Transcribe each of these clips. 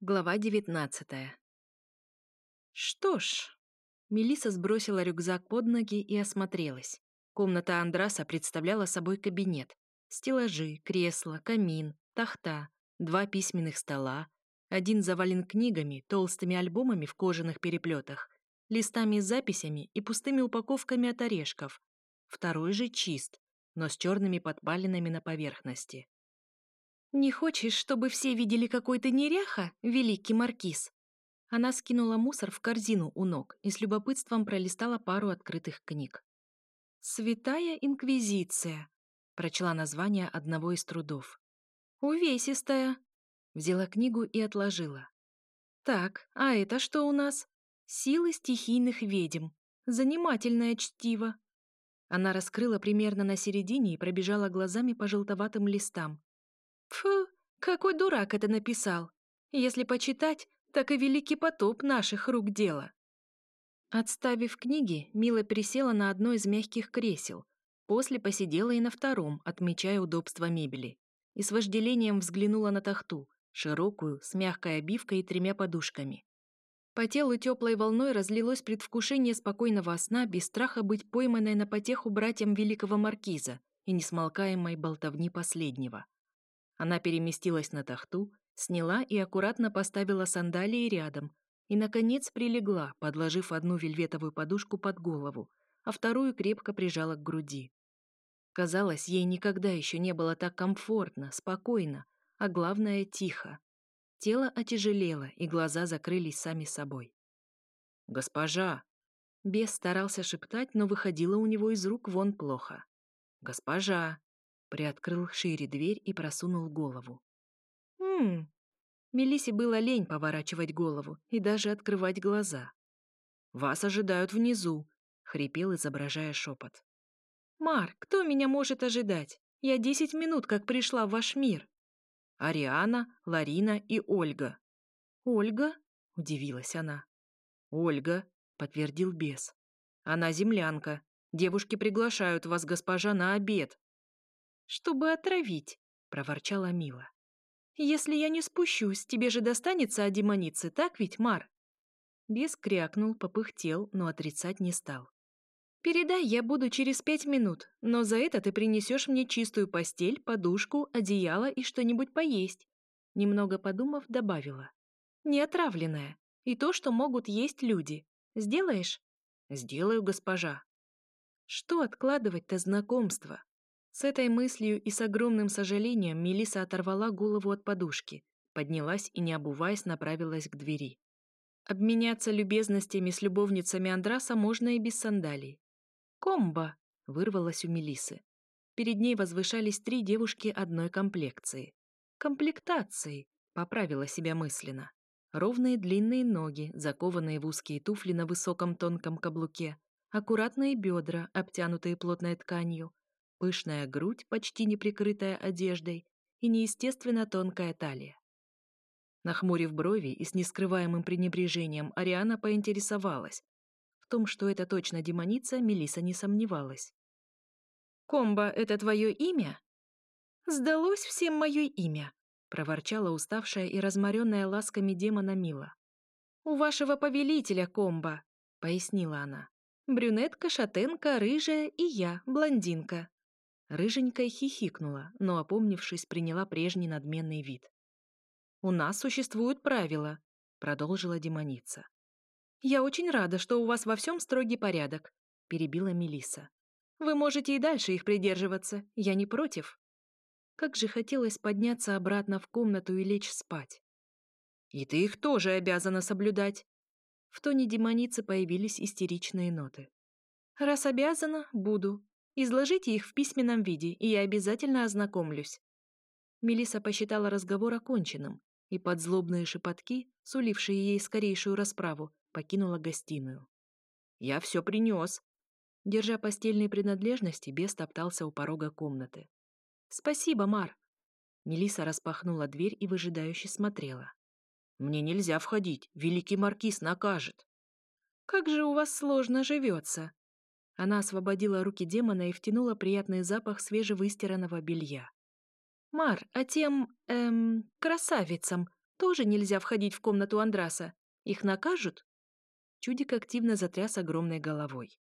Глава девятнадцатая. Что ж, Мелиса сбросила рюкзак под ноги и осмотрелась. Комната Андраса представляла собой кабинет. Стеллажи, кресла, камин, тахта, два письменных стола. Один завален книгами, толстыми альбомами в кожаных переплетах, листами с записями и пустыми упаковками от орешков. Второй же чист, но с черными подпалинами на поверхности. «Не хочешь, чтобы все видели какой то неряха, великий маркиз?» Она скинула мусор в корзину у ног и с любопытством пролистала пару открытых книг. «Святая Инквизиция», — прочла название одного из трудов. «Увесистая», — взяла книгу и отложила. «Так, а это что у нас? Силы стихийных ведьм. Занимательное чтиво». Она раскрыла примерно на середине и пробежала глазами по желтоватым листам. Фу, какой дурак это написал. Если почитать, так и великий потоп наших рук дело. Отставив книги, Мила пересела на одно из мягких кресел. После посидела и на втором, отмечая удобство мебели. И с вожделением взглянула на тахту, широкую, с мягкой обивкой и тремя подушками. По телу теплой волной разлилось предвкушение спокойного сна без страха быть пойманной на потеху братьям великого маркиза и несмолкаемой болтовни последнего. Она переместилась на тахту, сняла и аккуратно поставила сандалии рядом и, наконец, прилегла, подложив одну вельветовую подушку под голову, а вторую крепко прижала к груди. Казалось, ей никогда еще не было так комфортно, спокойно, а главное — тихо. Тело отяжелело, и глаза закрылись сами собой. «Госпожа!» Бес старался шептать, но выходило у него из рук вон плохо. «Госпожа!» Приоткрыл шире дверь и просунул голову. «Ммм...» Мелисе было лень поворачивать голову и даже открывать глаза. «Вас ожидают внизу», — хрипел, изображая шепот. «Мар, кто меня может ожидать? Я десять минут как пришла в ваш мир». «Ариана, Ларина и Ольга». «Ольга?» — удивилась она. «Ольга», — подтвердил бес. «Она землянка. Девушки приглашают вас, госпожа, на обед чтобы отравить», — проворчала Мила. «Если я не спущусь, тебе же достанется от демоницы, так ведь, Мар?» Бес крякнул, попыхтел, но отрицать не стал. «Передай, я буду через пять минут, но за это ты принесешь мне чистую постель, подушку, одеяло и что-нибудь поесть». Немного подумав, добавила. «Не отравленное. И то, что могут есть люди. Сделаешь?» «Сделаю, госпожа». Что откладывать-то знакомство? С этой мыслью и с огромным сожалением Мелиса оторвала голову от подушки, поднялась и, не обуваясь, направилась к двери. Обменяться любезностями с любовницами Андраса можно и без сандалий. «Комбо!» — вырвалась у Мелисы. Перед ней возвышались три девушки одной комплекции. «Комплектации!» — поправила себя мысленно. Ровные длинные ноги, закованные в узкие туфли на высоком тонком каблуке, аккуратные бедра, обтянутые плотной тканью, пышная грудь, почти не прикрытая одеждой, и неестественно тонкая талия. Нахмурив брови и с нескрываемым пренебрежением, Ариана поинтересовалась. В том, что это точно демоница, Мелиса не сомневалась. «Комбо — это твое имя?» «Сдалось всем мое имя», — проворчала уставшая и разморенная ласками демона Мила. «У вашего повелителя комбо», — пояснила она. «Брюнетка, шатенка, рыжая и я, блондинка». Рыженькая хихикнула, но, опомнившись, приняла прежний надменный вид. «У нас существуют правила», — продолжила демоница. «Я очень рада, что у вас во всем строгий порядок», — перебила Мелиса. «Вы можете и дальше их придерживаться, я не против». Как же хотелось подняться обратно в комнату и лечь спать. «И ты их тоже обязана соблюдать!» В тоне демоницы появились истеричные ноты. «Раз обязана, буду», Изложите их в письменном виде, и я обязательно ознакомлюсь». Мелиса посчитала разговор оконченным, и под злобные шепотки, сулившие ей скорейшую расправу, покинула гостиную. «Я все принес!» Держа постельные принадлежности, бес топтался у порога комнаты. «Спасибо, Мар!» Мелиса распахнула дверь и выжидающе смотрела. «Мне нельзя входить, великий маркиз накажет!» «Как же у вас сложно живется!» Она освободила руки демона и втянула приятный запах свежевыстиранного белья. «Мар, а тем, эм, красавицам Тоже нельзя входить в комнату Андраса. Их накажут? Чудик активно затряс огромной головой.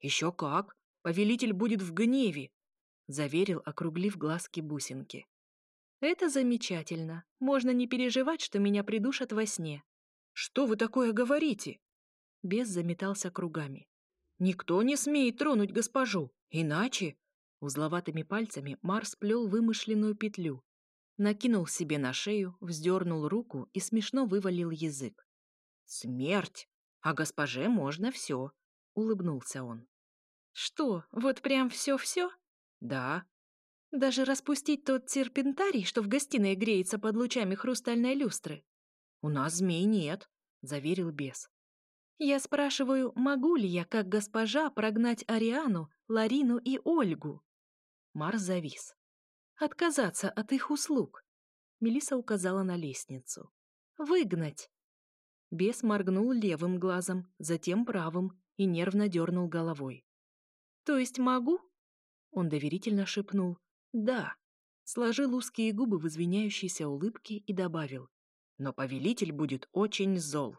Еще как! Повелитель будет в гневе! Заверил, округлив глазки бусинки. Это замечательно. Можно не переживать, что меня придушат во сне. Что вы такое говорите? Бес заметался кругами. Никто не смеет тронуть госпожу, иначе... Узловатыми пальцами Марс плел вымышленную петлю. Накинул себе на шею, вздернул руку и смешно вывалил язык. «Смерть! А госпоже можно все!» — улыбнулся он. «Что, вот прям все-все?» «Да». «Даже распустить тот серпентарий, что в гостиной греется под лучами хрустальной люстры?» «У нас змей нет», — заверил бес. «Я спрашиваю, могу ли я, как госпожа, прогнать Ариану, Ларину и Ольгу?» Марс завис. «Отказаться от их услуг», — Мелиса указала на лестницу. «Выгнать». Бес моргнул левым глазом, затем правым и нервно дернул головой. «То есть могу?» Он доверительно шепнул «Да», сложил узкие губы в извиняющейся улыбке и добавил «Но повелитель будет очень зол».